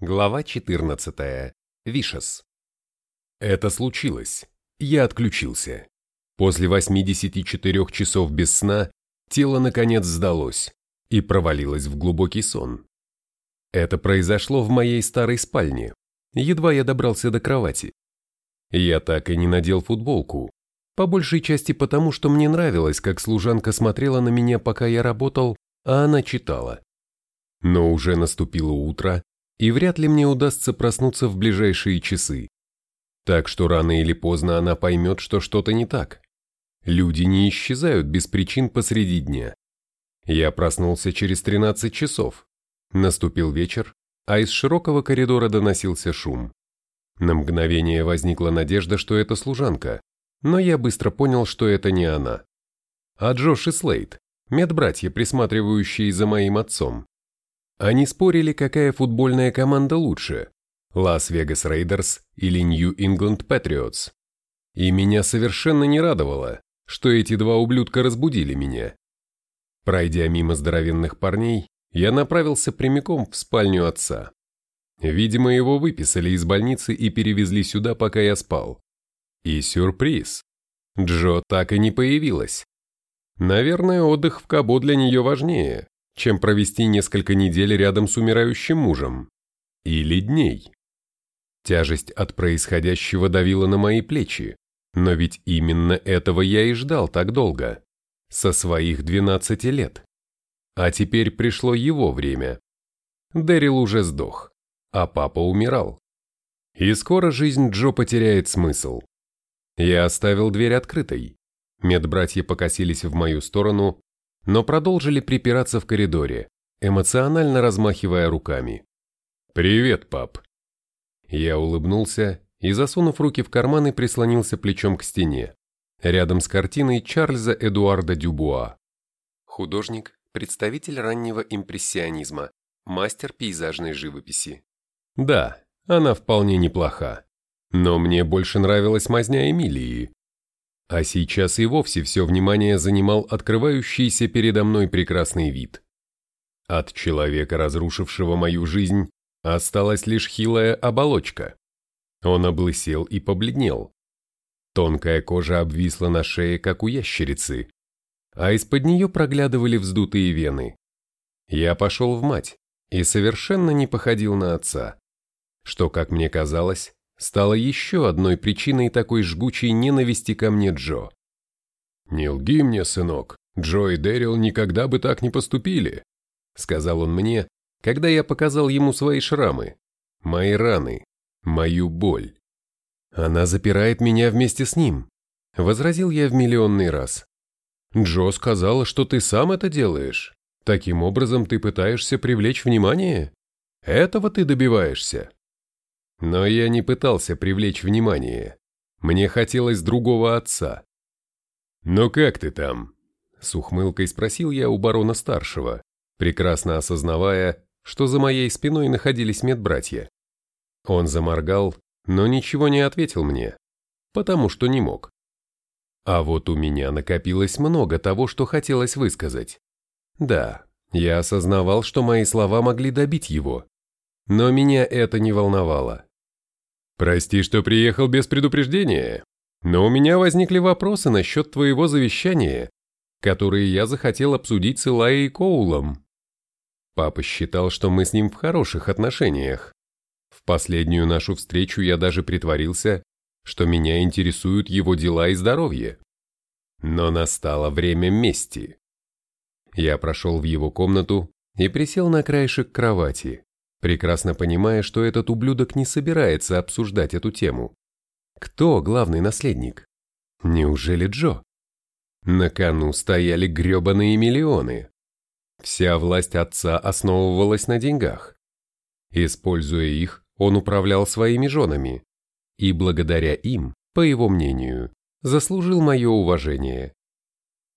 Глава 14. Вишес. Это случилось. Я отключился. После 84 часов без сна тело наконец сдалось и провалилось в глубокий сон. Это произошло в моей старой спальне, едва я добрался до кровати. Я так и не надел футболку, по большей части потому, что мне нравилось, как служанка смотрела на меня, пока я работал, а она читала. Но уже наступило утро, и вряд ли мне удастся проснуться в ближайшие часы. Так что рано или поздно она поймет, что что-то не так. Люди не исчезают без причин посреди дня. Я проснулся через 13 часов. Наступил вечер, а из широкого коридора доносился шум. На мгновение возникла надежда, что это служанка, но я быстро понял, что это не она. А Джош и Слейд, медбратья, присматривающие за моим отцом. Они спорили, какая футбольная команда лучше – Лас-Вегас Рейдерс или Нью-Ингланд Патриотс. И меня совершенно не радовало, что эти два ублюдка разбудили меня. Пройдя мимо здоровенных парней, я направился прямиком в спальню отца. Видимо, его выписали из больницы и перевезли сюда, пока я спал. И сюрприз. Джо так и не появилась. Наверное, отдых в Кабо для нее важнее, чем провести несколько недель рядом с умирающим мужем. Или дней. Тяжесть от происходящего давила на мои плечи, но ведь именно этого я и ждал так долго. Со своих 12 лет. А теперь пришло его время. Дэрил уже сдох, а папа умирал. И скоро жизнь Джо потеряет смысл. Я оставил дверь открытой. Медбратья покосились в мою сторону, но продолжили припираться в коридоре, эмоционально размахивая руками. «Привет, пап!» Я улыбнулся и, засунув руки в карманы, прислонился плечом к стене, рядом с картиной Чарльза Эдуарда Дюбуа. Художник, представитель раннего импрессионизма, мастер пейзажной живописи. Да, она вполне неплоха, но мне больше нравилась мазня Эмилии, а сейчас и вовсе все внимание занимал открывающийся передо мной прекрасный вид. От человека, разрушившего мою жизнь, осталась лишь хилая оболочка. Он облысел и побледнел. Тонкая кожа обвисла на шее, как у ящерицы, а из-под нее проглядывали вздутые вены. Я пошел в мать и совершенно не походил на отца, что, как мне казалось, стало еще одной причиной такой жгучей ненависти ко мне Джо. «Не лги мне, сынок, Джо и Дэрил никогда бы так не поступили», сказал он мне, когда я показал ему свои шрамы, мои раны, мою боль. «Она запирает меня вместе с ним», возразил я в миллионный раз. «Джо сказала, что ты сам это делаешь. Таким образом ты пытаешься привлечь внимание? Этого ты добиваешься?» Но я не пытался привлечь внимание. Мне хотелось другого отца. «Ну как ты там?» С ухмылкой спросил я у барона-старшего, прекрасно осознавая, что за моей спиной находились медбратья. Он заморгал, но ничего не ответил мне, потому что не мог. А вот у меня накопилось много того, что хотелось высказать. Да, я осознавал, что мои слова могли добить его, но меня это не волновало. «Прости, что приехал без предупреждения, но у меня возникли вопросы насчет твоего завещания, которые я захотел обсудить с Илайей Коулом». Папа считал, что мы с ним в хороших отношениях. В последнюю нашу встречу я даже притворился, что меня интересуют его дела и здоровье. Но настало время мести. Я прошел в его комнату и присел на краешек кровати прекрасно понимая, что этот ублюдок не собирается обсуждать эту тему. Кто главный наследник? Неужели Джо? На кону стояли гребаные миллионы. Вся власть отца основывалась на деньгах. Используя их, он управлял своими женами. И благодаря им, по его мнению, заслужил мое уважение.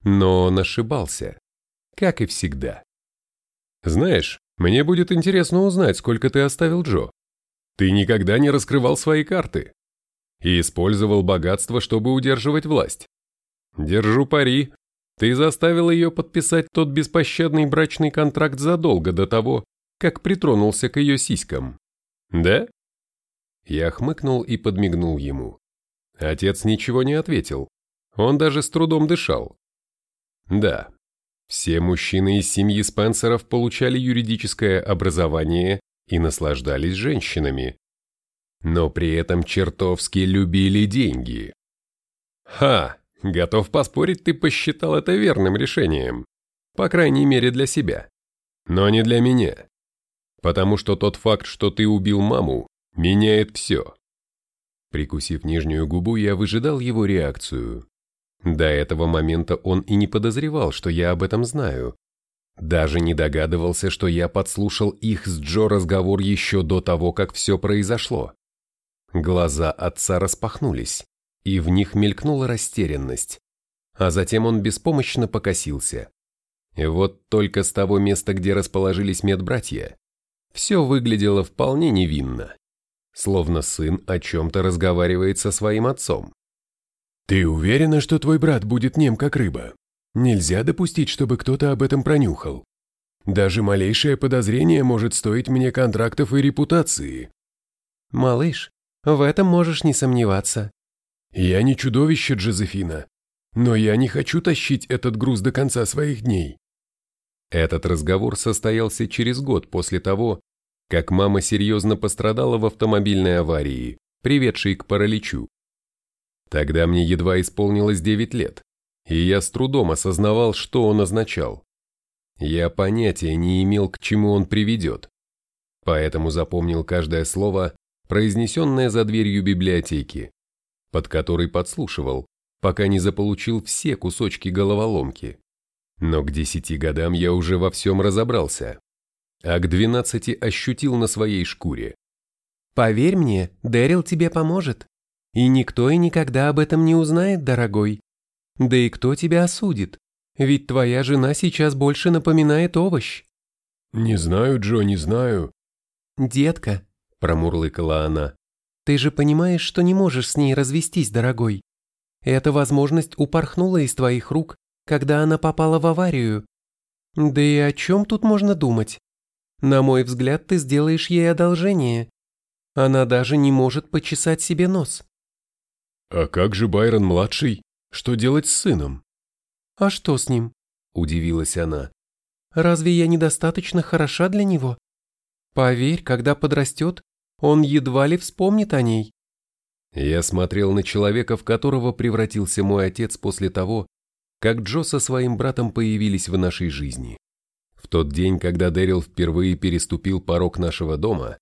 Но он ошибался, как и всегда. Знаешь, мне будет интересно узнать, сколько ты оставил Джо. Ты никогда не раскрывал свои карты и использовал богатство, чтобы удерживать власть. Держу пари, ты заставил ее подписать тот беспощадный брачный контракт задолго до того, как притронулся к ее сиськам. Да? Я хмыкнул и подмигнул ему. Отец ничего не ответил. Он даже с трудом дышал. Да, все мужчины из семьи Спенсеров получали юридическое образование и наслаждались женщинами. Но при этом чертовски любили деньги. Ха, готов поспорить, ты посчитал это верным решением. По крайней мере для себя. Но не для меня. Потому что тот факт, что ты убил маму, меняет все. Прикусив нижнюю губу, я выжидал его реакцию. До этого момента он и не подозревал, что я об этом знаю. Даже не догадывался, что я подслушал их с Джо разговор еще до того, как все произошло. Глаза отца распахнулись, и в них мелькнула растерянность. А затем он беспомощно покосился. Вот только с того места, где расположились медбратья, все выглядело вполне невинно словно сын о чем-то разговаривает со своим отцом. «Ты уверена, что твой брат будет нем как рыба? Нельзя допустить, чтобы кто-то об этом пронюхал. Даже малейшее подозрение может стоить мне контрактов и репутации». «Малыш, в этом можешь не сомневаться». «Я не чудовище, Джозефина, но я не хочу тащить этот груз до конца своих дней». Этот разговор состоялся через год после того, как мама серьезно пострадала в автомобильной аварии, приведшей к параличу. Тогда мне едва исполнилось 9 лет, и я с трудом осознавал, что он означал. Я понятия не имел, к чему он приведет, поэтому запомнил каждое слово, произнесенное за дверью библиотеки, под которой подслушивал, пока не заполучил все кусочки головоломки. Но к десяти годам я уже во всем разобрался а к двенадцати ощутил на своей шкуре. «Поверь мне, Дэрил тебе поможет. И никто и никогда об этом не узнает, дорогой. Да и кто тебя осудит? Ведь твоя жена сейчас больше напоминает овощ». «Не знаю, Джо, не знаю». «Детка», – промурлыкала она, – «ты же понимаешь, что не можешь с ней развестись, дорогой. Эта возможность упорхнула из твоих рук, когда она попала в аварию. Да и о чем тут можно думать? На мой взгляд, ты сделаешь ей одолжение. Она даже не может почесать себе нос. А как же Байрон-младший? Что делать с сыном? А что с ним? Удивилась она. Разве я недостаточно хороша для него? Поверь, когда подрастет, он едва ли вспомнит о ней. Я смотрел на человека, в которого превратился мой отец после того, как Джо со своим братом появились в нашей жизни. В тот день, когда Дэрил впервые переступил порог нашего дома,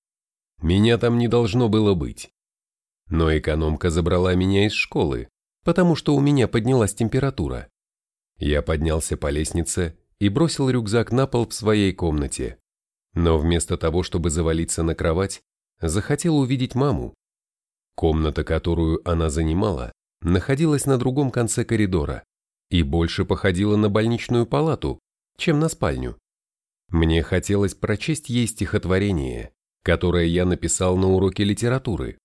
меня там не должно было быть. Но экономка забрала меня из школы, потому что у меня поднялась температура. Я поднялся по лестнице и бросил рюкзак на пол в своей комнате. Но вместо того, чтобы завалиться на кровать, захотел увидеть маму. Комната, которую она занимала, находилась на другом конце коридора и больше походила на больничную палату, чем на спальню. Мне хотелось прочесть ей стихотворение, которое я написал на уроке литературы,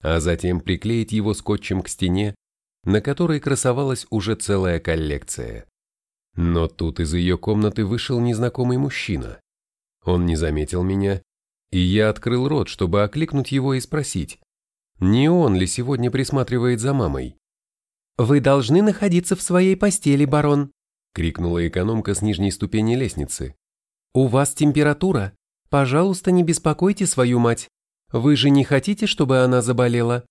а затем приклеить его скотчем к стене, на которой красовалась уже целая коллекция. Но тут из ее комнаты вышел незнакомый мужчина. Он не заметил меня, и я открыл рот, чтобы окликнуть его и спросить, не он ли сегодня присматривает за мамой. «Вы должны находиться в своей постели, барон», — крикнула экономка с нижней ступени лестницы. «У вас температура. Пожалуйста, не беспокойте свою мать. Вы же не хотите, чтобы она заболела?»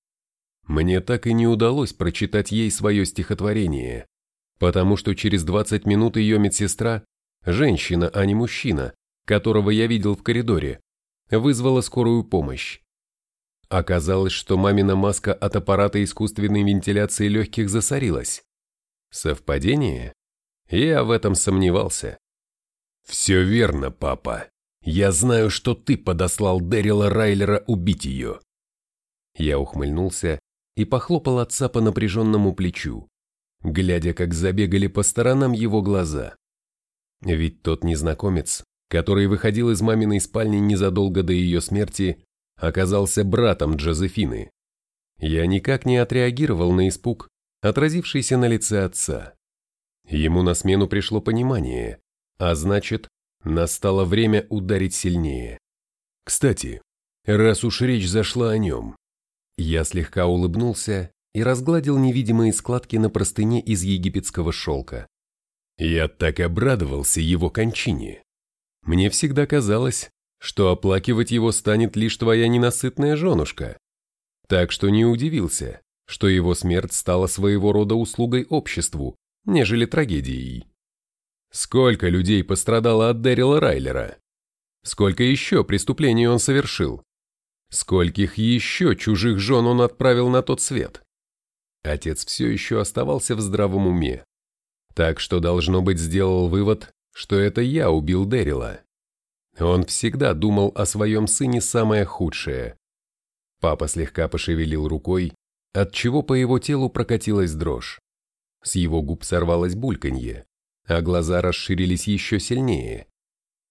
Мне так и не удалось прочитать ей свое стихотворение, потому что через 20 минут ее медсестра, женщина, а не мужчина, которого я видел в коридоре, вызвала скорую помощь. Оказалось, что мамина маска от аппарата искусственной вентиляции легких засорилась. Совпадение? Я в этом сомневался. «Все верно, папа. Я знаю, что ты подослал Дэрила Райлера убить ее». Я ухмыльнулся и похлопал отца по напряженному плечу, глядя, как забегали по сторонам его глаза. Ведь тот незнакомец, который выходил из маминой спальни незадолго до ее смерти, оказался братом Джозефины. Я никак не отреагировал на испуг, отразившийся на лице отца. Ему на смену пришло понимание, а значит, настало время ударить сильнее. Кстати, раз уж речь зашла о нем. Я слегка улыбнулся и разгладил невидимые складки на простыне из египетского шелка. Я так обрадовался его кончине. Мне всегда казалось, что оплакивать его станет лишь твоя ненасытная женушка. Так что не удивился, что его смерть стала своего рода услугой обществу, нежели трагедией. Сколько людей пострадало от Дэрила Райлера? Сколько еще преступлений он совершил? Скольких еще чужих жен он отправил на тот свет? Отец все еще оставался в здравом уме. Так что, должно быть, сделал вывод, что это я убил Дэрила. Он всегда думал о своем сыне самое худшее. Папа слегка пошевелил рукой, отчего по его телу прокатилась дрожь. С его губ сорвалось бульканье, а глаза расширились еще сильнее.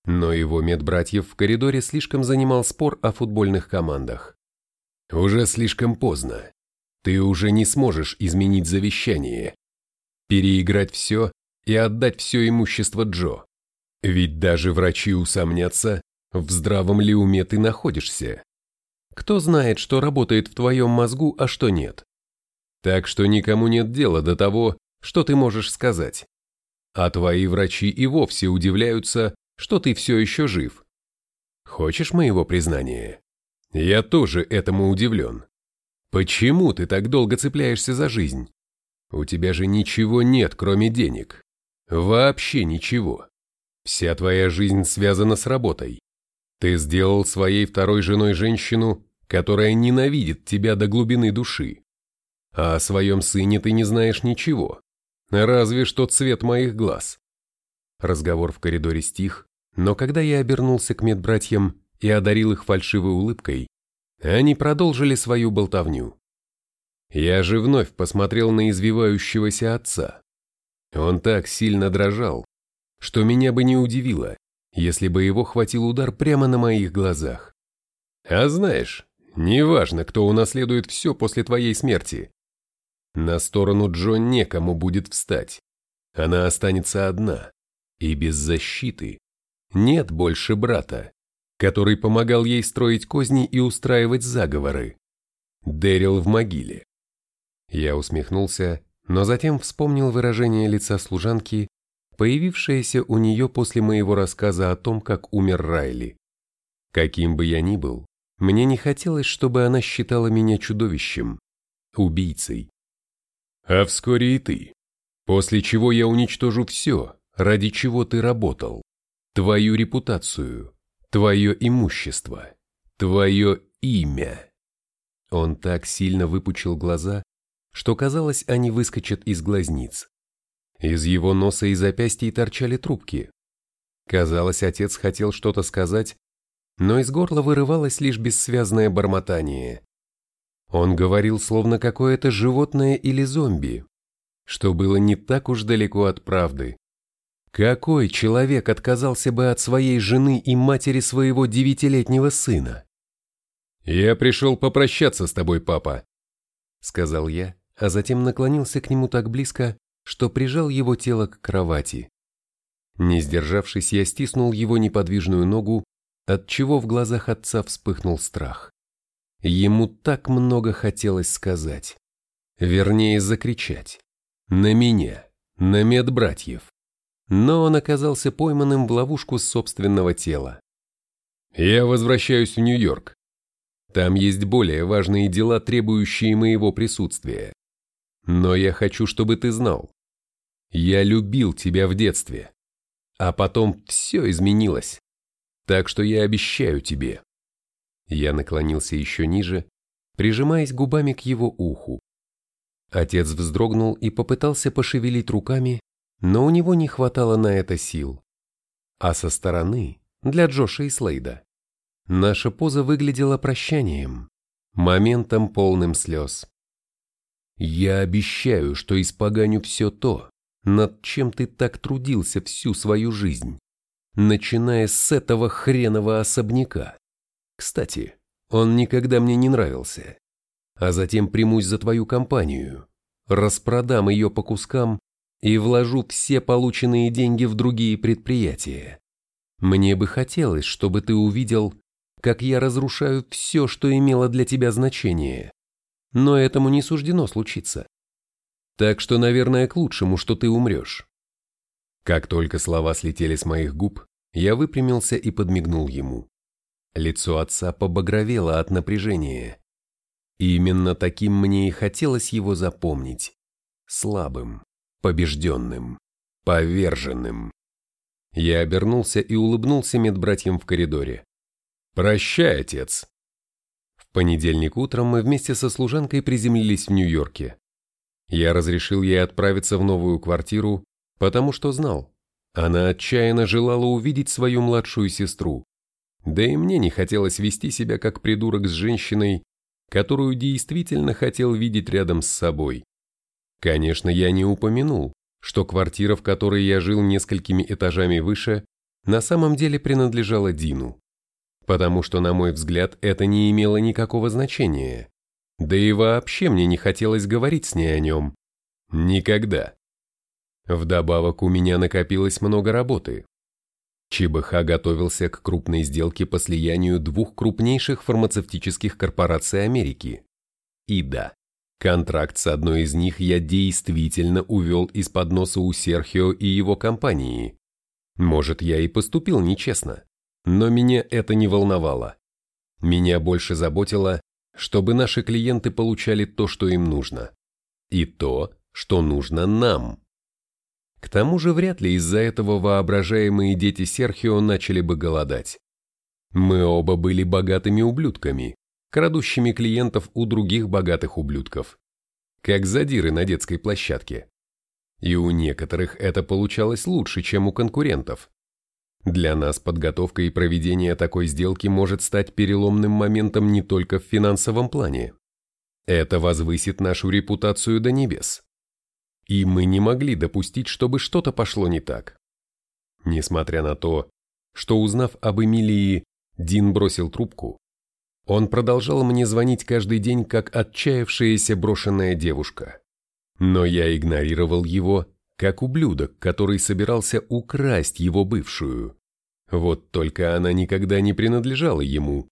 Но его медбратьев в коридоре слишком занимал спор о футбольных командах. «Уже слишком поздно. Ты уже не сможешь изменить завещание. Переиграть все и отдать все имущество Джо. Ведь даже врачи усомнятся, в здравом ли уме ты находишься. Кто знает, что работает в твоем мозгу, а что нет. Так что никому нет дела до того, что ты можешь сказать. А твои врачи и вовсе удивляются, что ты все еще жив. Хочешь моего признания? Я тоже этому удивлен. Почему ты так долго цепляешься за жизнь? У тебя же ничего нет, кроме денег. Вообще ничего. Вся твоя жизнь связана с работой. Ты сделал своей второй женой женщину, которая ненавидит тебя до глубины души. А о своем сыне ты не знаешь ничего, разве что цвет моих глаз. Разговор в коридоре стих, но когда я обернулся к медбратьям и одарил их фальшивой улыбкой, они продолжили свою болтовню. Я же вновь посмотрел на извивающегося отца. Он так сильно дрожал, что меня бы не удивило, если бы его хватил удар прямо на моих глазах. А знаешь, неважно, кто унаследует все после твоей смерти. На сторону Джо некому будет встать. Она останется одна и без защиты. Нет больше брата, который помогал ей строить козни и устраивать заговоры. Дэрил в могиле. Я усмехнулся, но затем вспомнил выражение лица служанки появившаяся у нее после моего рассказа о том, как умер Райли. Каким бы я ни был, мне не хотелось, чтобы она считала меня чудовищем, убийцей. А вскоре и ты, после чего я уничтожу все, ради чего ты работал, твою репутацию, твое имущество, твое имя. Он так сильно выпучил глаза, что казалось, они выскочат из глазниц. Из его носа и запястья торчали трубки. Казалось, отец хотел что-то сказать, но из горла вырывалось лишь бессвязное бормотание. Он говорил словно какое-то животное или зомби, что было не так уж далеко от правды. Какой человек отказался бы от своей жены и матери своего девятилетнего сына? «Я пришел попрощаться с тобой, папа», — сказал я, а затем наклонился к нему так близко, что прижал его тело к кровати. Не сдержавшись, я стиснул его неподвижную ногу, отчего в глазах отца вспыхнул страх. Ему так много хотелось сказать. Вернее, закричать. На меня, на медбратьев. Но он оказался пойманным в ловушку собственного тела. Я возвращаюсь в Нью-Йорк. Там есть более важные дела, требующие моего присутствия. Но я хочу, чтобы ты знал, я любил тебя в детстве. А потом все изменилось. Так что я обещаю тебе. Я наклонился еще ниже, прижимаясь губами к его уху. Отец вздрогнул и попытался пошевелить руками, но у него не хватало на это сил. А со стороны, для Джоша и Слейда, наша поза выглядела прощанием, моментом полным слез. Я обещаю, что испоганю все то, над чем ты так трудился всю свою жизнь, начиная с этого хренового особняка. Кстати, он никогда мне не нравился. А затем примусь за твою компанию, распродам ее по кускам и вложу все полученные деньги в другие предприятия. Мне бы хотелось, чтобы ты увидел, как я разрушаю все, что имело для тебя значение. Но этому не суждено случиться. Так что, наверное, к лучшему, что ты умрешь. Как только слова слетели с моих губ, я выпрямился и подмигнул ему. Лицо отца побагровело от напряжения. И именно таким мне и хотелось его запомнить. Слабым, побежденным, поверженным. Я обернулся и улыбнулся медбратьям в коридоре. «Прощай, отец!» В понедельник утром мы вместе со служанкой приземлились в Нью-Йорке. Я разрешил ей отправиться в новую квартиру, потому что знал, она отчаянно желала увидеть свою младшую сестру. Да и мне не хотелось вести себя как придурок с женщиной, которую действительно хотел видеть рядом с собой. Конечно, я не упомянул, что квартира, в которой я жил несколькими этажами выше, на самом деле принадлежала Дину. Потому что, на мой взгляд, это не имело никакого значения. Да и вообще мне не хотелось говорить с ней о нем. Никогда. Вдобавок у меня накопилось много работы. ЧБХ готовился к крупной сделке по слиянию двух крупнейших фармацевтических корпораций Америки. И да, контракт с одной из них я действительно увел из-под носа у Серхио и его компании. Может, я и поступил нечестно, но меня это не волновало. Меня больше заботило, чтобы наши клиенты получали то, что им нужно. И то, что нужно нам. К тому же вряд ли из-за этого воображаемые дети Серхио начали бы голодать. Мы оба были богатыми ублюдками, крадущими клиентов у других богатых ублюдков. Как задиры на детской площадке. И у некоторых это получалось лучше, чем у конкурентов. Для нас подготовка и проведение такой сделки может стать переломным моментом не только в финансовом плане. Это возвысит нашу репутацию до небес. И мы не могли допустить, чтобы что-то пошло не так. Несмотря на то, что узнав об Эмилии, Дин бросил трубку, он продолжал мне звонить каждый день, как отчаявшаяся брошенная девушка. Но я игнорировал его, как ублюдок, который собирался украсть его бывшую. Вот только она никогда не принадлежала ему.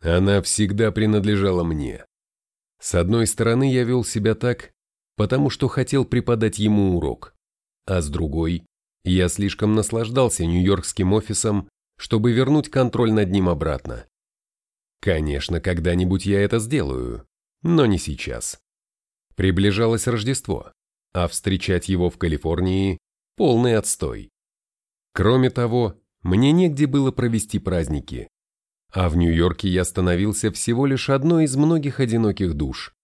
Она всегда принадлежала мне. С одной стороны, я вел себя так, потому что хотел преподать ему урок, а с другой, я слишком наслаждался нью-йоркским офисом, чтобы вернуть контроль над ним обратно. Конечно, когда-нибудь я это сделаю, но не сейчас. Приближалось Рождество, а встречать его в Калифорнии – полный отстой. Кроме того, мне негде было провести праздники, а в Нью-Йорке я становился всего лишь одной из многих одиноких душ,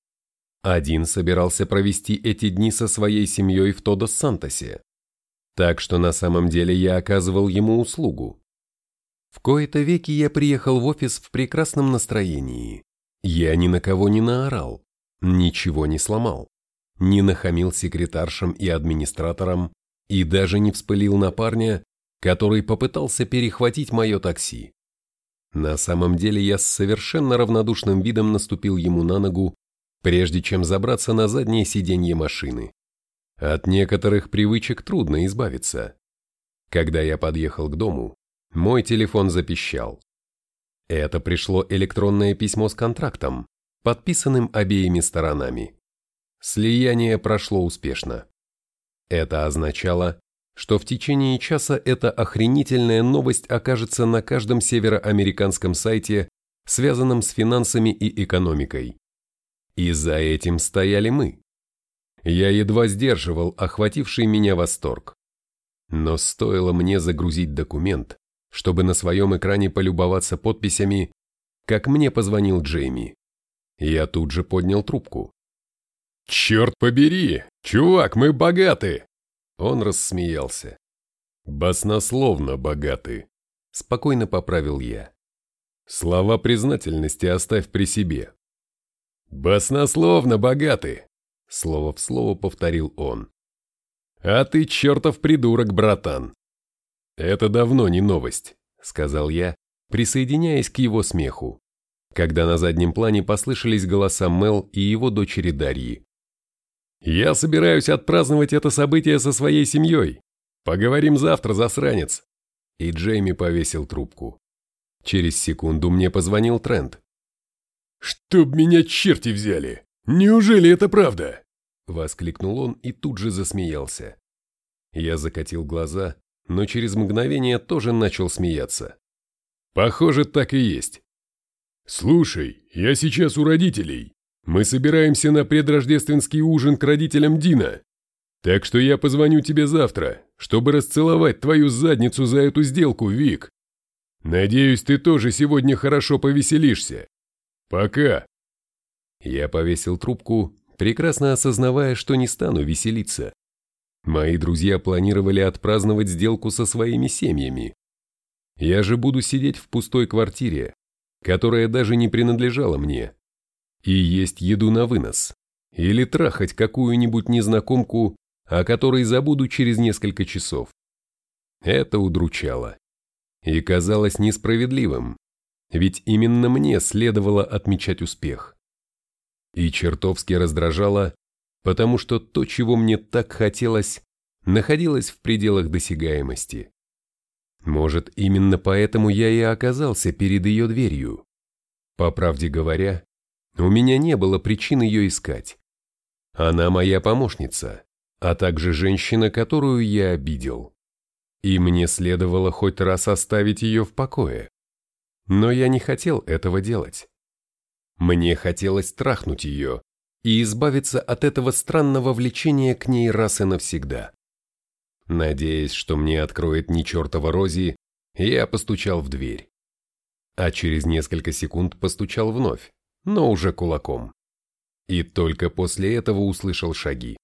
один собирался провести эти дни со своей семьей в Тодос-Сантосе. Так что на самом деле я оказывал ему услугу. В кои-то веки я приехал в офис в прекрасном настроении. Я ни на кого не наорал, ничего не сломал, не нахамил секретаршам и администраторам и даже не вспылил на парня, который попытался перехватить мое такси. На самом деле я с совершенно равнодушным видом наступил ему на ногу прежде чем забраться на заднее сиденье машины. От некоторых привычек трудно избавиться. Когда я подъехал к дому, мой телефон запищал. Это пришло электронное письмо с контрактом, подписанным обеими сторонами. Слияние прошло успешно. Это означало, что в течение часа эта охренительная новость окажется на каждом североамериканском сайте, связанном с финансами и экономикой. И за этим стояли мы. Я едва сдерживал охвативший меня восторг. Но стоило мне загрузить документ, чтобы на своем экране полюбоваться подписями, как мне позвонил Джейми. Я тут же поднял трубку. «Черт побери! Чувак, мы богаты!» Он рассмеялся. «Баснословно богаты», — спокойно поправил я. «Слова признательности оставь при себе. «Баснословно богаты!» — слово в слово повторил он. «А ты чертов придурок, братан!» «Это давно не новость», — сказал я, присоединяясь к его смеху, когда на заднем плане послышались голоса Мел и его дочери Дарьи. «Я собираюсь отпраздновать это событие со своей семьей. Поговорим завтра, засранец!» И Джейми повесил трубку. Через секунду мне позвонил Трент. «Чтоб меня черти взяли! Неужели это правда?» Воскликнул он и тут же засмеялся. Я закатил глаза, но через мгновение тоже начал смеяться. «Похоже, так и есть. Слушай, я сейчас у родителей. Мы собираемся на предрождественский ужин к родителям Дина. Так что я позвоню тебе завтра, чтобы расцеловать твою задницу за эту сделку, Вик. Надеюсь, ты тоже сегодня хорошо повеселишься. Пока. Я повесил трубку, прекрасно осознавая, что не стану веселиться. Мои друзья планировали отпраздновать сделку со своими семьями. Я же буду сидеть в пустой квартире, которая даже не принадлежала мне, и есть еду на вынос, или трахать какую-нибудь незнакомку, о которой забуду через несколько часов. Это удручало. И казалось несправедливым, ведь именно мне следовало отмечать успех. И чертовски раздражало, потому что то, чего мне так хотелось, находилось в пределах досягаемости. Может, именно поэтому я и оказался перед ее дверью. По правде говоря, у меня не было причин ее искать. Она моя помощница, а также женщина, которую я обидел. И мне следовало хоть раз оставить ее в покое. Но я не хотел этого делать. Мне хотелось трахнуть ее и избавиться от этого странного влечения к ней раз и навсегда. Надеясь, что мне откроет не чертова Рози, я постучал в дверь. А через несколько секунд постучал вновь, но уже кулаком. И только после этого услышал шаги.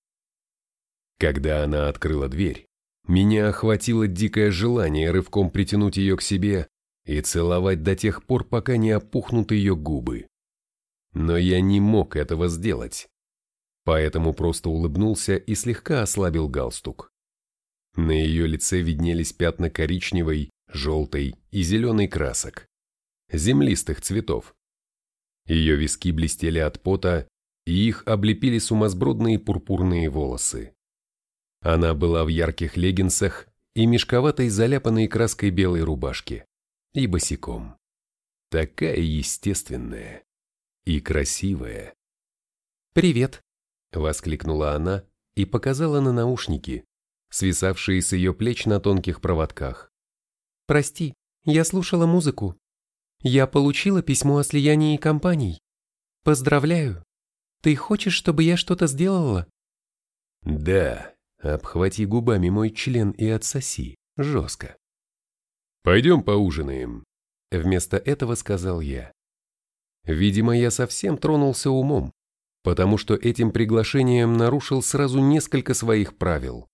Когда она открыла дверь, меня охватило дикое желание рывком притянуть ее к себе и целовать до тех пор, пока не опухнут ее губы. Но я не мог этого сделать, поэтому просто улыбнулся и слегка ослабил галстук. На ее лице виднелись пятна коричневой, желтой и зеленой красок, землистых цветов. Ее виски блестели от пота, и их облепили сумасбродные пурпурные волосы. Она была в ярких леггинсах и мешковатой заляпанной краской белой рубашке, и босиком. Такая естественная и красивая. «Привет!» — воскликнула она и показала на наушники, свисавшие с ее плеч на тонких проводках. «Прости, я слушала музыку. Я получила письмо о слиянии компаний. Поздравляю. Ты хочешь, чтобы я что-то сделала?» «Да, обхвати губами мой член и отсоси, жестко». «Пойдем поужинаем», — вместо этого сказал я. Видимо, я совсем тронулся умом, потому что этим приглашением нарушил сразу несколько своих правил.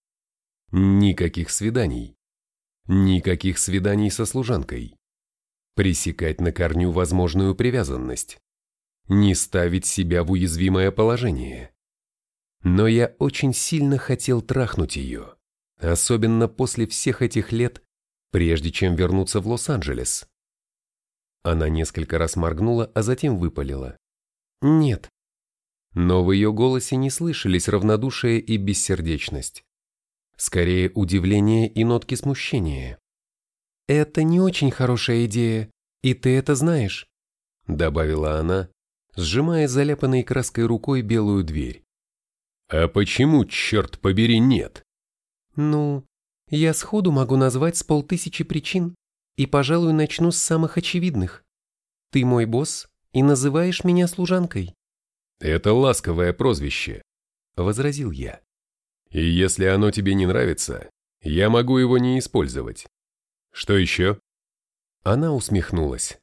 Никаких свиданий. Никаких свиданий со служанкой. Пресекать на корню возможную привязанность. Не ставить себя в уязвимое положение. Но я очень сильно хотел трахнуть ее, особенно после всех этих лет, прежде чем вернуться в Лос-Анджелес. Она несколько раз моргнула, а затем выпалила. «Нет». Но в ее голосе не слышались равнодушие и бессердечность скорее удивление и нотки смущения. «Это не очень хорошая идея, и ты это знаешь», добавила она, сжимая заляпанной краской рукой белую дверь. «А почему, черт побери, нет?» «Ну, я сходу могу назвать с полтысячи причин, и, пожалуй, начну с самых очевидных. Ты мой босс и называешь меня служанкой». «Это ласковое прозвище», — возразил я. И если оно тебе не нравится, я могу его не использовать. Что еще? Она усмехнулась.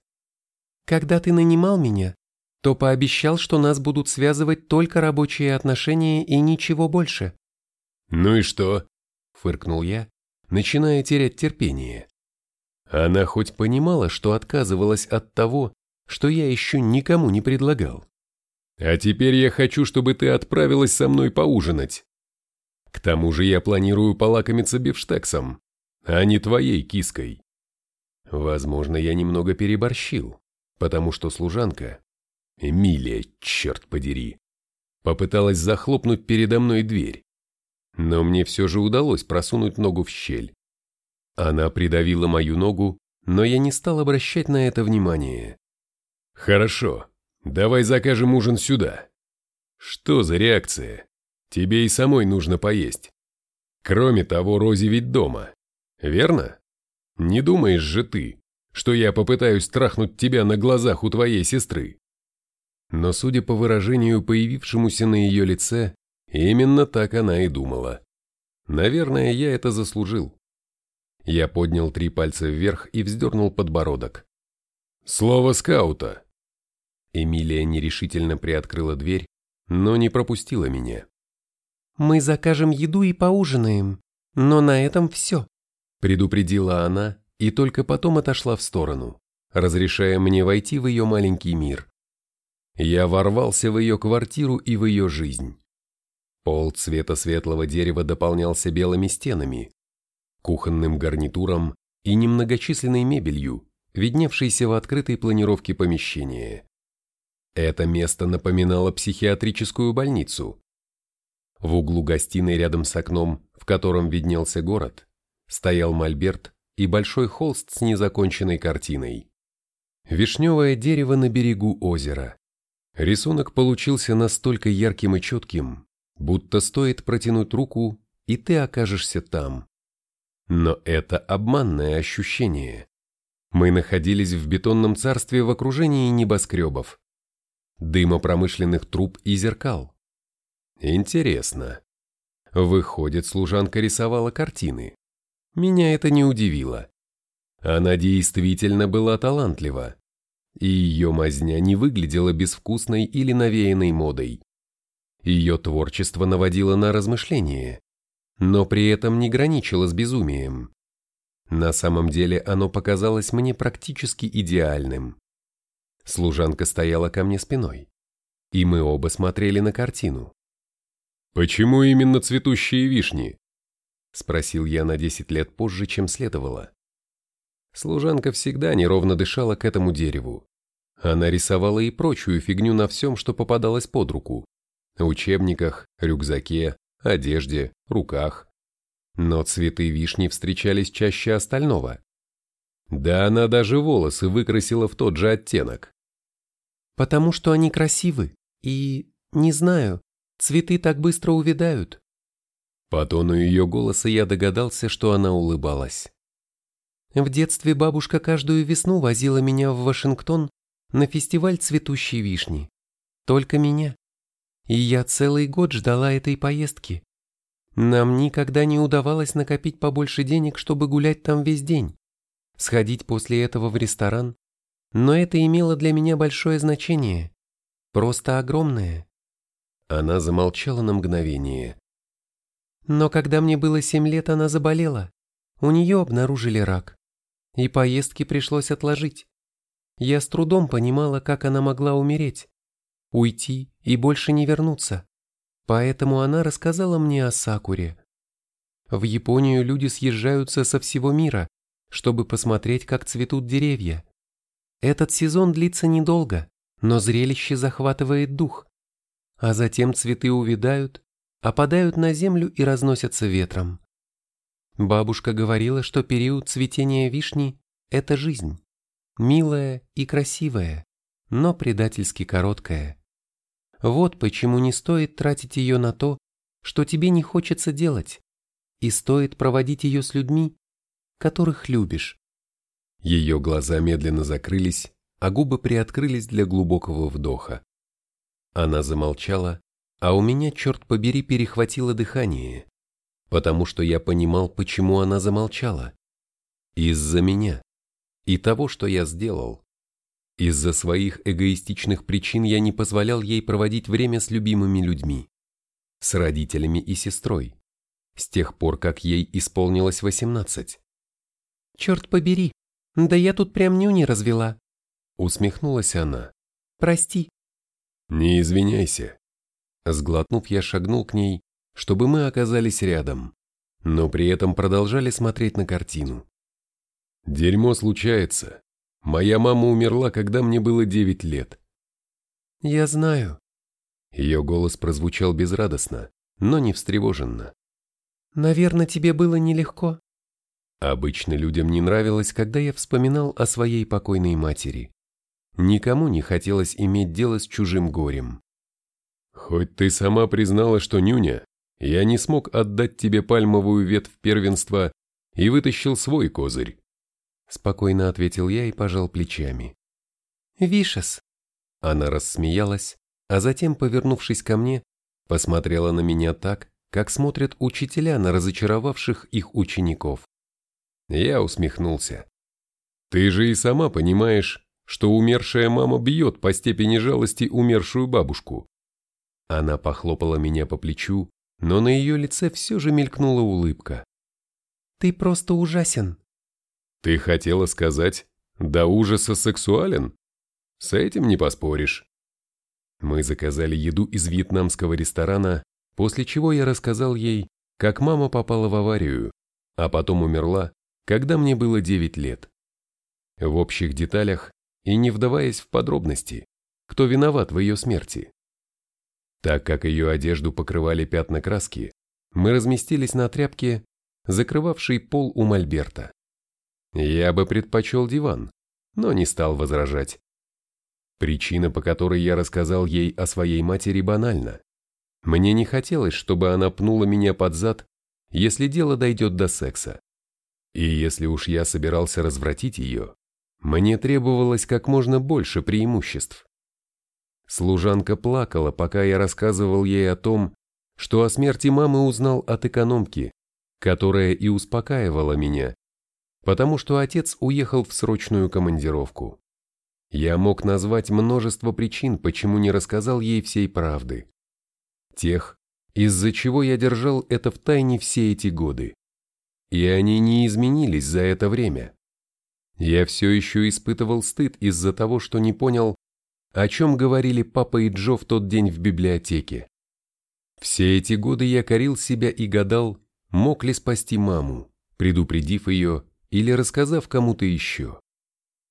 Когда ты нанимал меня, то пообещал, что нас будут связывать только рабочие отношения и ничего больше. Ну и что? Фыркнул я, начиная терять терпение. Она хоть понимала, что отказывалась от того, что я еще никому не предлагал. А теперь я хочу, чтобы ты отправилась со мной поужинать. К тому же я планирую полакомиться бифштексом, а не твоей киской. Возможно, я немного переборщил, потому что служанка, Эмилия, черт подери, попыталась захлопнуть передо мной дверь. Но мне все же удалось просунуть ногу в щель. Она придавила мою ногу но я не стал обращать на это внимание. «Хорошо, давай закажем ужин сюда». «Что за реакция? Тебе и самой нужно поесть. Кроме того, Рози ведь дома, верно? Не думаешь же ты, что я попытаюсь трахнуть тебя на глазах у твоей сестры?» Но судя по выражению, появившемуся на ее лице, именно так она и думала. Наверное, я это заслужил. Я поднял три пальца вверх и вздернул подбородок. «Слово скаута!» Эмилия нерешительно приоткрыла дверь, но не пропустила меня. «Мы закажем еду и поужинаем, но на этом все», предупредила она и только потом отошла в сторону, разрешая мне войти в ее маленький мир. Я ворвался в ее квартиру и в ее жизнь. Пол цвета светлого дерева дополнялся белыми стенами, кухонным гарнитуром и немногочисленной мебелью, видневшейся в открытой планировке помещения. Это место напоминало психиатрическую больницу. В углу гостиной рядом с окном, в котором виднелся город, стоял мольберт и большой холст с незаконченной картиной. Вишневое дерево на берегу озера. Рисунок получился настолько ярким и четким, будто стоит протянуть руку, и ты окажешься там. Но это обманное ощущение. Мы находились в бетонном царстве в окружении небоскребов, дыма промышленных труб и зеркал. Интересно. Выходит, служанка рисовала картины. Меня это не удивило. Она действительно была талантлива, и ее мазня не выглядела безвкусной или навеянной модой. Ее творчество наводило на размышления, но при этом не граничило с безумием. На самом деле оно показалось мне практически идеальным. Служанка стояла ко мне спиной, и мы оба смотрели на картину. «Почему именно цветущие вишни?» – спросил я на десять лет позже, чем следовало. Служанка всегда неровно дышала к этому дереву. Она рисовала и прочую фигню на всем, что попадалось под руку учебниках, рюкзаке, одежде, руках. Но цветы вишни встречались чаще остального. Да она даже волосы выкрасила в тот же оттенок. «Потому что они красивы, и, не знаю, цветы так быстро увядают». По тону ее голоса я догадался, что она улыбалась. В детстве бабушка каждую весну возила меня в Вашингтон на фестиваль цветущей вишни. Только меня. И я целый год ждала этой поездки. Нам никогда не удавалось накопить побольше денег, чтобы гулять там весь день, сходить после этого в ресторан. Но это имело для меня большое значение. Просто огромное. Она замолчала на мгновение. Но когда мне было семь лет, она заболела. У нее обнаружили рак. И поездки пришлось отложить. Я с трудом понимала, как она могла умереть уйти и больше не вернуться. Поэтому она рассказала мне о Сакуре. В Японию люди съезжаются со всего мира, чтобы посмотреть, как цветут деревья. Этот сезон длится недолго, но зрелище захватывает дух. А затем цветы увядают, опадают на землю и разносятся ветром. Бабушка говорила, что период цветения вишни – это жизнь. Милая и красивая, но предательски короткая. Вот почему не стоит тратить ее на то, что тебе не хочется делать, и стоит проводить ее с людьми, которых любишь. Ее глаза медленно закрылись, а губы приоткрылись для глубокого вдоха. Она замолчала, а у меня, черт побери, перехватило дыхание, потому что я понимал, почему она замолчала. Из-за меня и того, что я сделал. Из-за своих эгоистичных причин я не позволял ей проводить время с любимыми людьми, с родителями и сестрой, с тех пор, как ей исполнилось восемнадцать. «Черт побери, да я тут прям нюни развела», усмехнулась она. «Прости». «Не извиняйся». Сглотнув, я шагнул к ней, чтобы мы оказались рядом, но при этом продолжали смотреть на картину. Дерьмо случается, Моя мама умерла, когда мне было девять лет. Я знаю. Ее голос прозвучал безрадостно, но не встревоженно. Наверное, тебе было нелегко. Обычно людям не нравилось, когда я вспоминал о своей покойной матери. Никому не хотелось иметь дело с чужим горем. Хоть ты сама признала, что нюня, я не смог отдать тебе пальмовую ветвь первенства и вытащил свой козырь. Спокойно ответил я и пожал плечами. Вишес. Она рассмеялась, а затем, повернувшись ко мне, посмотрела на меня так, как смотрят учителя на разочаровавших их учеников. Я усмехнулся. Ты же и сама понимаешь, что умершая мама бьет по степени жалости умершую бабушку. Она похлопала меня по плечу, но на ее лице все же мелькнула улыбка. Ты просто ужасен. Ты хотела сказать, до ужаса сексуален? С этим не поспоришь. Мы заказали еду из вьетнамского ресторана, после чего я рассказал ей, как мама попала в аварию, а потом умерла, когда мне было 9 лет. В общих деталях и не вдаваясь в подробности, кто виноват в ее смерти. Так как ее одежду покрывали пятна краски, мы разместились на тряпке, закрывавшей пол у мольберта. Я бы предпочел диван, но не стал возражать. Причина, по которой я рассказал ей о своей матери, банальна. Мне не хотелось, чтобы она пнула меня под зад, если дело дойдет до секса. И если уж я собирался развратить ее, мне требовалось как можно больше преимуществ. Служанка плакала, пока я рассказывал ей о том, что о смерти мамы узнал от экономки, которая и успокаивала меня, потому что отец уехал в срочную командировку. Я мог назвать множество причин, почему не рассказал ей всей правды. Тех, из-за чего я держал это в тайне все эти годы. И они не изменились за это время. Я все еще испытывал стыд из-за того, что не понял, о чем говорили папа и Джо в тот день в библиотеке. Все эти годы я корил себя и гадал, мог ли спасти маму, предупредив ее или рассказав кому-то еще.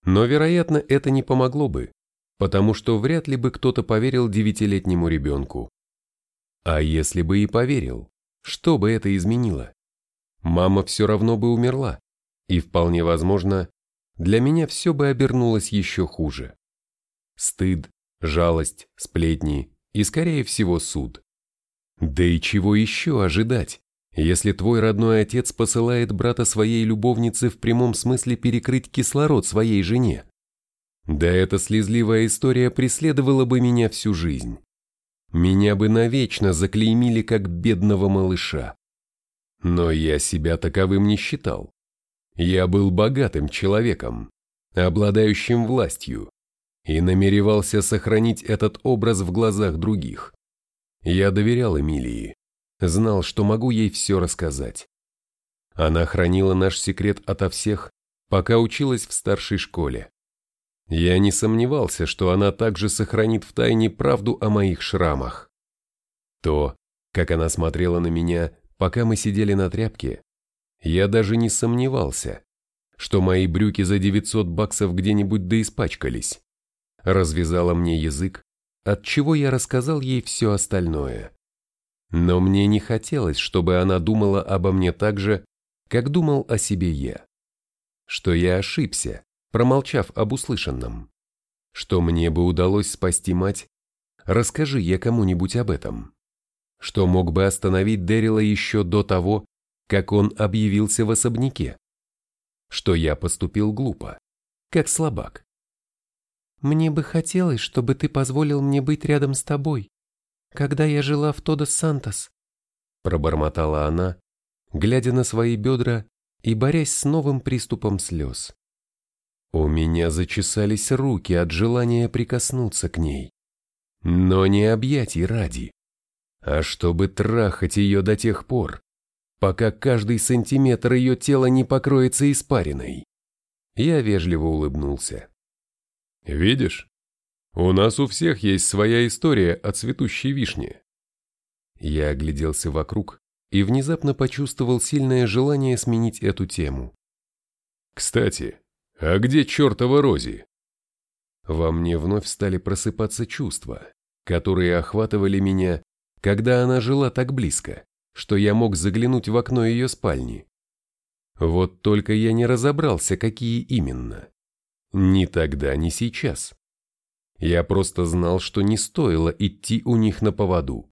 Но, вероятно, это не помогло бы, потому что вряд ли бы кто-то поверил девятилетнему ребенку. А если бы и поверил, что бы это изменило? Мама все равно бы умерла, и вполне возможно, для меня все бы обернулось еще хуже. Стыд, жалость, сплетни и, скорее всего, суд. Да и чего еще ожидать, если твой родной отец посылает брата своей любовнице в прямом смысле перекрыть кислород своей жене? Да эта слезливая история преследовала бы меня всю жизнь. Меня бы навечно заклеймили как бедного малыша. Но я себя таковым не считал. Я был богатым человеком, обладающим властью, и намеревался сохранить этот образ в глазах других. Я доверял Эмилии, знал, что могу ей все рассказать. Она хранила наш секрет ото всех, пока училась в старшей школе. Я не сомневался, что она также сохранит в тайне правду о моих шрамах. То, как она смотрела на меня, пока мы сидели на тряпке, я даже не сомневался, что мои брюки за 900 баксов где-нибудь да испачкались. Развязала мне язык, от чего я рассказал ей все остальное. Но мне не хотелось, чтобы она думала обо мне так же, как думал о себе я. Что я ошибся, промолчав об услышанном. Что мне бы удалось спасти мать, расскажи я кому-нибудь об этом. Что мог бы остановить Дэрила еще до того, как он объявился в особняке. Что я поступил глупо, как слабак. Мне бы хотелось, чтобы ты позволил мне быть рядом с тобой, когда я жила в Тодос Сантос. Пробормотала она, глядя на свои бедра и борясь с новым приступом слез. У меня зачесались руки от желания прикоснуться к ней. Но не объятий ради, а чтобы трахать ее до тех пор, пока каждый сантиметр ее тела не покроется испариной. Я вежливо улыбнулся. «Видишь, у нас у всех есть своя история о цветущей вишне». Я огляделся вокруг и внезапно почувствовал сильное желание сменить эту тему. «Кстати, а где чертова Рози?» Во мне вновь стали просыпаться чувства, которые охватывали меня, когда она жила так близко что я мог заглянуть в окно ее спальни. Вот только я не разобрался, какие именно. Ни тогда, ни сейчас. Я просто знал, что не стоило идти у них на поводу.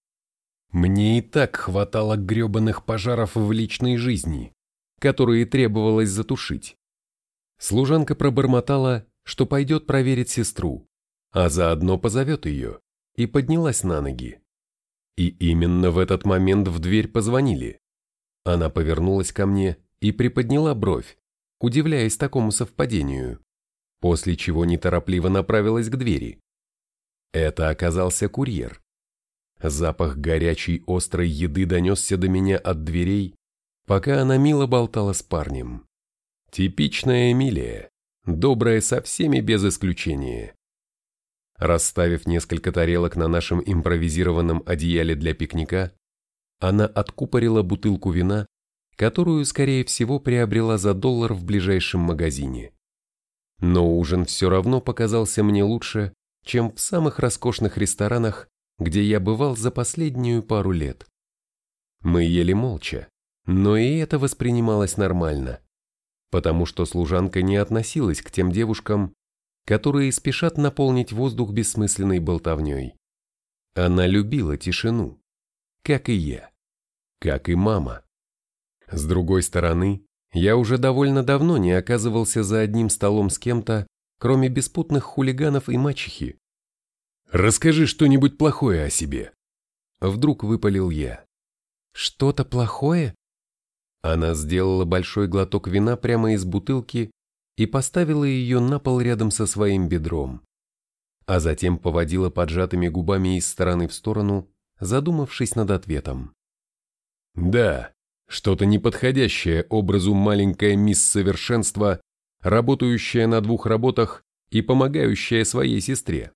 Мне и так хватало гребаных пожаров в личной жизни, которые требовалось затушить. Служанка пробормотала, что пойдет проверить сестру, а заодно позовет ее, и поднялась на ноги. И именно в этот момент в дверь позвонили. Она повернулась ко мне и приподняла бровь, удивляясь такому совпадению, после чего неторопливо направилась к двери. Это оказался курьер. Запах горячей острой еды донесся до меня от дверей, пока она мило болтала с парнем. Типичная Эмилия, добрая со всеми без исключения. Расставив несколько тарелок на нашем импровизированном одеяле для пикника, она откупорила бутылку вина, которую, скорее всего, приобрела за доллар в ближайшем магазине. Но ужин все равно показался мне лучше, чем в самых роскошных ресторанах, где я бывал за последнюю пару лет. Мы ели молча, но и это воспринималось нормально, потому что служанка не относилась к тем девушкам, которые спешат наполнить воздух бессмысленной болтовней. Она любила тишину, как и я, как и мама. С другой стороны, я уже довольно давно не оказывался за одним столом с кем-то, кроме беспутных хулиганов и мачехи. «Расскажи что-нибудь плохое о себе», — вдруг выпалил я. «Что-то плохое?» Она сделала большой глоток вина прямо из бутылки и поставила ее на пол рядом со своим бедром, а затем поводила поджатыми губами из стороны в сторону, задумавшись над ответом. «Да, что-то неподходящее образу маленькая мисс совершенства, работающая на двух работах и помогающая своей сестре».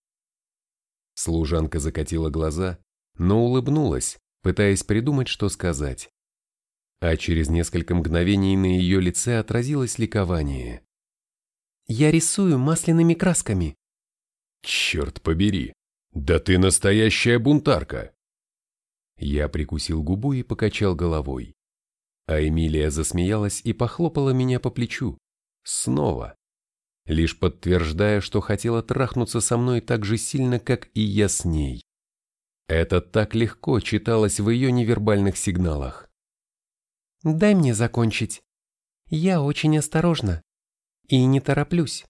Служанка закатила глаза, но улыбнулась, пытаясь придумать, что сказать. А через несколько мгновений на ее лице отразилось ликование. Я рисую масляными красками. Черт побери, да ты настоящая бунтарка. Я прикусил губу и покачал головой. А Эмилия засмеялась и похлопала меня по плечу. Снова. Лишь подтверждая, что хотела трахнуться со мной так же сильно, как и я с ней. Это так легко читалось в ее невербальных сигналах. «Дай мне закончить. Я очень осторожна. И не тороплюсь.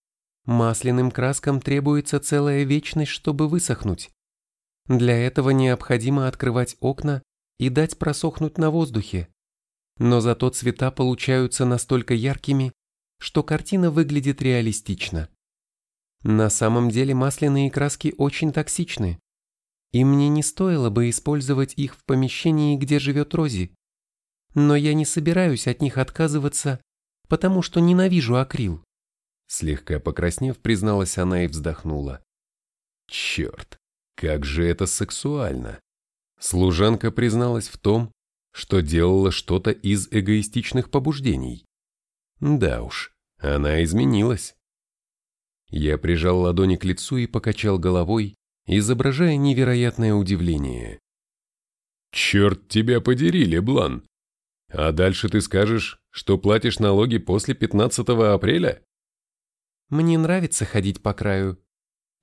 Масляным краскам требуется целая вечность, чтобы высохнуть. Для этого необходимо открывать окна и дать просохнуть на воздухе. Но зато цвета получаются настолько яркими, что картина выглядит реалистично. На самом деле масляные краски очень токсичны, и мне не стоило бы использовать их в помещении, где живет Рози. Но я не собираюсь от них отказываться, потому что ненавижу акрил. Слегка покраснев, призналась она и вздохнула. Черт, как же это сексуально. Служанка призналась в том, что делала что-то из эгоистичных побуждений. Да уж, она изменилась. Я прижал ладони к лицу и покачал головой, изображая невероятное удивление. «Черт тебя подери, Леблан! А дальше ты скажешь, что платишь налоги после 15 апреля?» Мне нравится ходить по краю.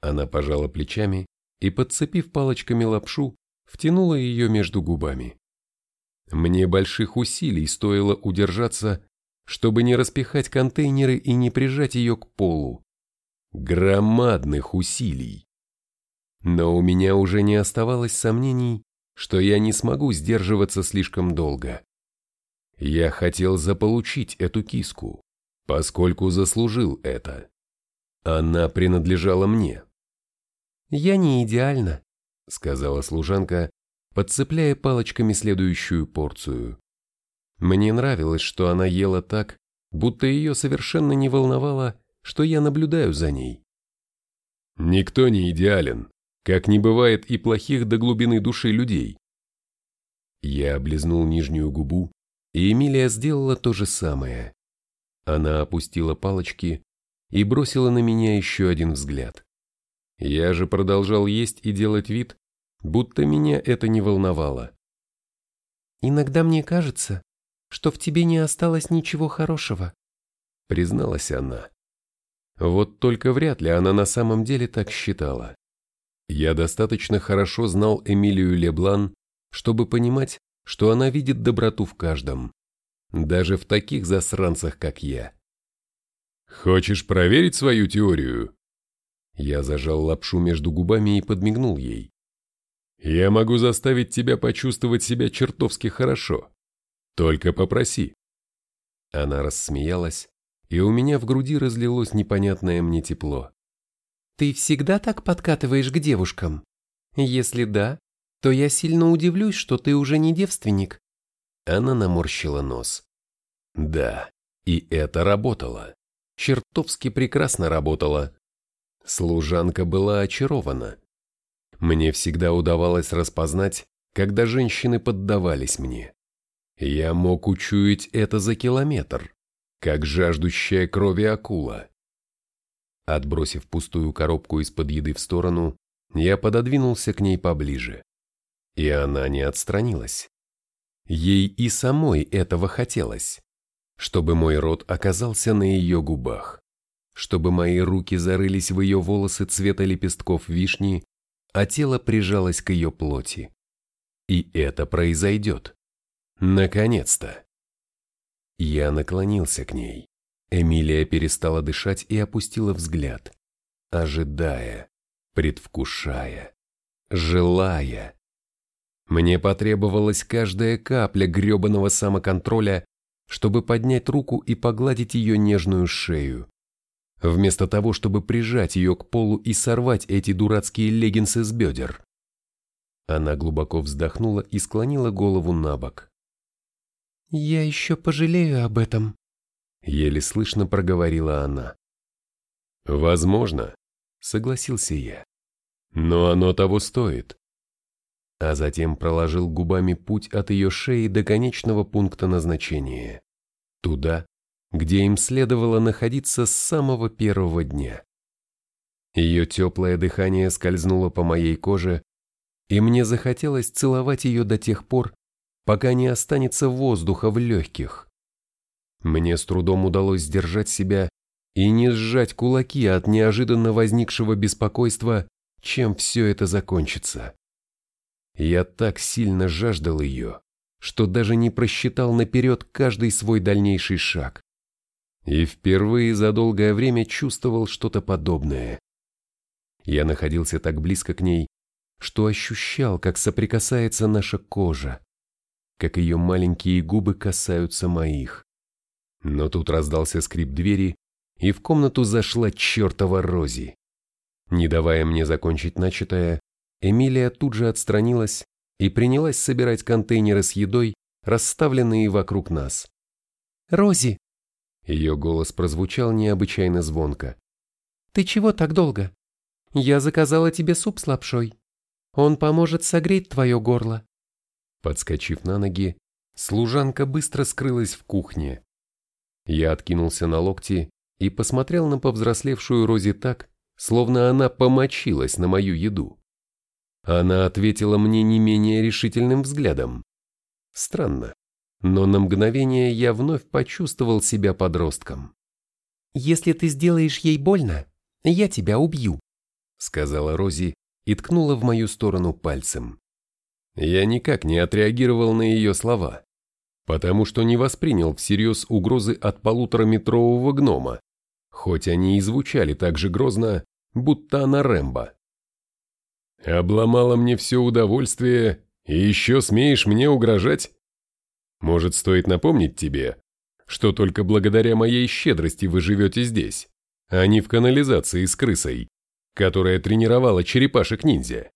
Она пожала плечами и, подцепив палочками лапшу, втянула ее между губами. Мне больших усилий стоило удержаться, чтобы не распихать контейнеры и не прижать ее к полу. Громадных усилий. Но у меня уже не оставалось сомнений, что я не смогу сдерживаться слишком долго. Я хотел заполучить эту киску, поскольку заслужил это. Она принадлежала мне. «Я не идеальна», — сказала служанка, подцепляя палочками следующую порцию. Мне нравилось, что она ела так, будто ее совершенно не волновало, что я наблюдаю за ней. Никто не идеален, как не бывает и плохих до глубины души людей. Я облизнул нижнюю губу, и Эмилия сделала то же самое. Она опустила палочки, и бросила на меня еще один взгляд. Я же продолжал есть и делать вид, будто меня это не волновало. «Иногда мне кажется, что в тебе не осталось ничего хорошего», призналась она. Вот только вряд ли она на самом деле так считала. Я достаточно хорошо знал Эмилию Леблан, чтобы понимать, что она видит доброту в каждом, даже в таких засранцах, как я. «Хочешь проверить свою теорию?» Я зажал лапшу между губами и подмигнул ей. «Я могу заставить тебя почувствовать себя чертовски хорошо. Только попроси». Она рассмеялась, и у меня в груди разлилось непонятное мне тепло. «Ты всегда так подкатываешь к девушкам? Если да, то я сильно удивлюсь, что ты уже не девственник». Она наморщила нос. «Да, и это работало. Чертовски прекрасно работало. Служанка была очарована. Мне всегда удавалось распознать, когда женщины поддавались мне. Я мог учуять это за километр как жаждущая крови акула. Отбросив пустую коробку из-под еды в сторону, я пододвинулся к ней поближе. И она не отстранилась. Ей и самой этого хотелось, чтобы мой рот оказался на ее губах, чтобы мои руки зарылись в ее волосы цвета лепестков вишни, а тело прижалось к ее плоти. И это произойдет. Наконец-то. Я наклонился к ней. Эмилия перестала дышать и опустила взгляд, ожидая, предвкушая, желая. Мне потребовалась каждая капля гребаного самоконтроля, чтобы поднять руку и погладить ее нежную шею. Вместо того, чтобы прижать ее к полу и сорвать эти дурацкие леггинсы с бедер. Она глубоко вздохнула и склонила голову на бок. «Я еще пожалею об этом», — еле слышно проговорила она. «Возможно», — согласился я. «Но оно того стоит». А затем проложил губами путь от ее шеи до конечного пункта назначения. Туда, где им следовало находиться с самого первого дня. Ее теплое дыхание скользнуло по моей коже, и мне захотелось целовать ее до тех пор, пока не останется воздуха в легких. Мне с трудом удалось сдержать себя и не сжать кулаки от неожиданно возникшего беспокойства, чем все это закончится. Я так сильно жаждал ее, что даже не просчитал наперед каждый свой дальнейший шаг. И впервые за долгое время чувствовал что-то подобное. Я находился так близко к ней, что ощущал, как соприкасается наша кожа, как ее маленькие губы касаются моих. Но тут раздался скрип двери, и в комнату зашла чертова Рози. Не давая мне закончить начатое, Эмилия тут же отстранилась и принялась собирать контейнеры с едой, расставленные вокруг нас. «Рози!» Ее голос прозвучал необычайно звонко. «Ты чего так долго? Я заказала тебе суп с лапшой. Он поможет согреть твое горло». Подскочив на ноги, служанка быстро скрылась в кухне. Я откинулся на локти и посмотрел на повзрослевшую Рози так, словно она помочилась на мою еду. Она ответила мне не менее решительным взглядом. Странно, но на мгновение я вновь почувствовал себя подростком. «Если ты сделаешь ей больно, я тебя убью», сказала Рози и ткнула в мою сторону пальцем. Я никак не отреагировал на ее слова, потому что не воспринял всерьез угрозы от полутораметрового гнома, хоть они и звучали так же грозно, будто она Рэмбо. «Обломала мне все удовольствие, и еще смеешь мне угрожать? Может, стоит напомнить тебе, что только благодаря моей щедрости вы живете здесь, а не в канализации с крысой, которая тренировала черепашек-ниндзя?»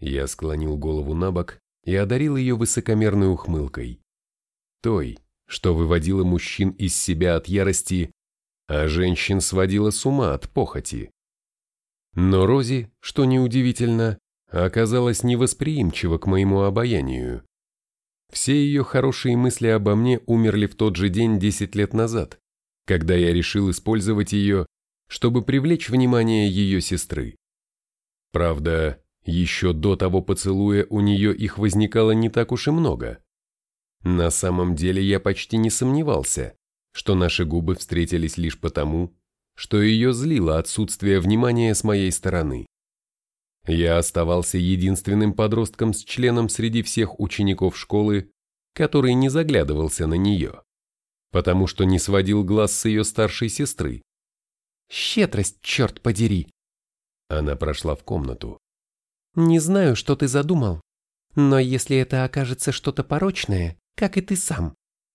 Я склонил голову на бок и одарил ее высокомерной ухмылкой. Той, что выводила мужчин из себя от ярости, а женщин сводила с ума от похоти. Но Рози, что неудивительно, оказалась невосприимчива к моему обаянию. Все ее хорошие мысли обо мне умерли в тот же день десять лет назад, когда я решил использовать ее, чтобы привлечь внимание ее сестры. Правда, еще до того поцелуя у нее их возникало не так уж и много. На самом деле я почти не сомневался, что наши губы встретились лишь потому, что ее злило отсутствие внимания с моей стороны. Я оставался единственным подростком с членом среди всех учеников школы, который не заглядывался на нее, потому что не сводил глаз с ее старшей сестры. «Щедрость, черт подери!» Она прошла в комнату. «Не знаю, что ты задумал, но если это окажется что-то порочное, как и ты сам,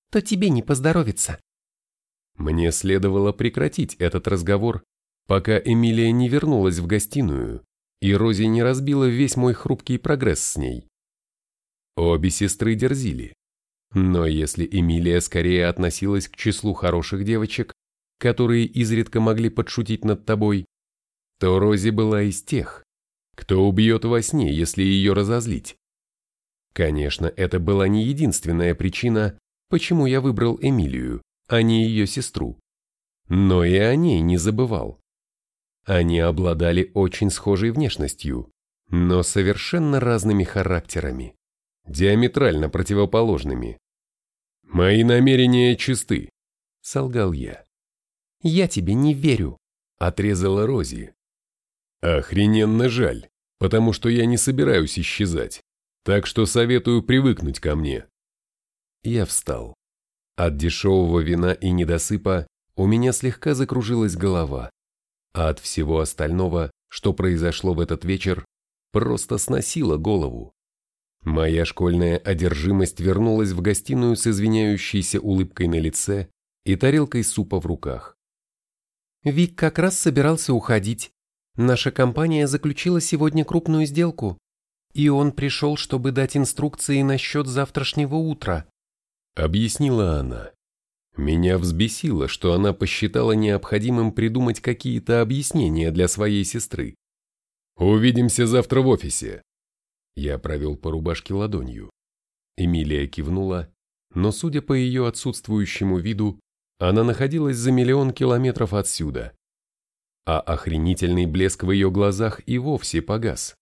то тебе не поздоровится». Мне следовало прекратить этот разговор, пока Эмилия не вернулась в гостиную, и Рози не разбила весь мой хрупкий прогресс с ней. Обе сестры дерзили. Но если Эмилия скорее относилась к числу хороших девочек, которые изредка могли подшутить над тобой, то Рози была из тех, кто убьет во сне, если ее разозлить. Конечно, это была не единственная причина, почему я выбрал Эмилию, а не ее сестру. Но и о ней не забывал. Они обладали очень схожей внешностью, но совершенно разными характерами, диаметрально противоположными. «Мои намерения чисты», — солгал я. «Я тебе не верю», — отрезала Рози. «Охрененно жаль, потому что я не собираюсь исчезать, так что советую привыкнуть ко мне». Я встал. От дешевого вина и недосыпа у меня слегка закружилась голова а от всего остального, что произошло в этот вечер, просто сносило голову. Моя школьная одержимость вернулась в гостиную с извиняющейся улыбкой на лице и тарелкой супа в руках. Вик как раз собирался уходить. Наша компания заключила сегодня крупную сделку, и он пришел, чтобы дать инструкции насчет завтрашнего утра. Объяснила она. Меня взбесило, что она посчитала необходимым придумать какие-то объяснения для своей сестры. «Увидимся завтра в офисе». Я провел по рубашке ладонью. Эмилия кивнула, но, судя по ее отсутствующему виду, она находилась за миллион километров отсюда. А охренительный блеск в ее глазах и вовсе погас.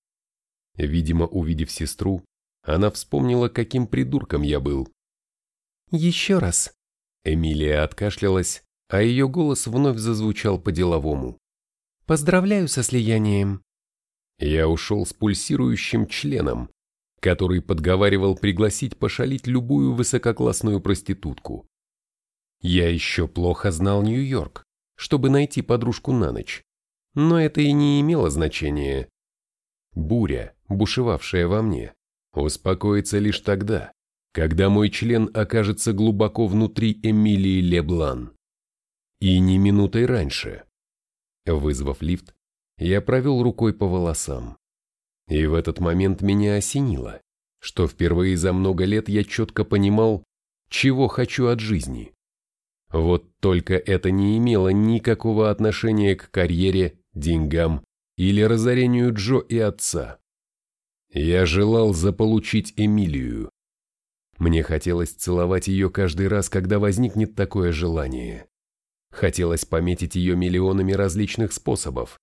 Видимо, увидев сестру, она вспомнила, каким придурком я был. «Еще раз», Эмилия откашлялась, а ее голос вновь зазвучал по-деловому. «Поздравляю со слиянием!» Я ушел с пульсирующим членом, который подговаривал пригласить пошалить любую высококлассную проститутку. Я еще плохо знал Нью-Йорк, чтобы найти подружку на ночь, но это и не имело значения. Буря, бушевавшая во мне, успокоится лишь тогда, когда мой член окажется глубоко внутри Эмилии Леблан. И не минутой раньше. Вызвав лифт, я провел рукой по волосам. И в этот момент меня осенило, что впервые за много лет я четко понимал, чего хочу от жизни. Вот только это не имело никакого отношения к карьере, деньгам или разорению Джо и отца. Я желал заполучить Эмилию, мне хотелось целовать ее каждый раз, когда возникнет такое желание. Хотелось пометить ее миллионами различных способов.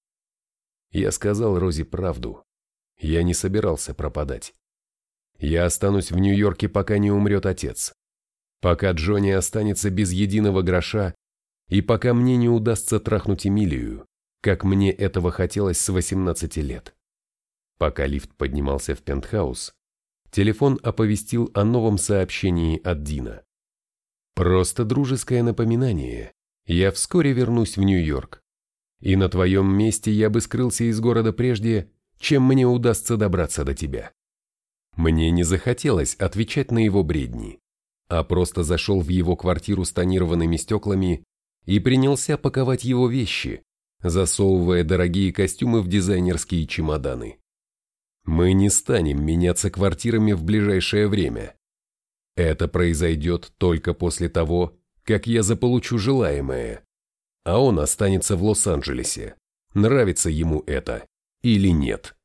Я сказал Розе правду. Я не собирался пропадать. Я останусь в Нью-Йорке, пока не умрет отец. Пока Джонни останется без единого гроша, и пока мне не удастся трахнуть Эмилию, как мне этого хотелось с 18 лет. Пока лифт поднимался в пентхаус, телефон оповестил о новом сообщении от Дина. Просто дружеское напоминание. Я вскоре вернусь в Нью-Йорк. И на твоем месте я бы скрылся из города прежде, чем мне удастся добраться до тебя. Мне не захотелось отвечать на его бредни, а просто зашел в его квартиру с тонированными стеклами и принялся паковать его вещи, засовывая дорогие костюмы в дизайнерские чемоданы. Мы не станем меняться квартирами в ближайшее время. Это произойдет только после того, как я заполучу желаемое. А он останется в Лос-Анджелесе. Нравится ему это или нет.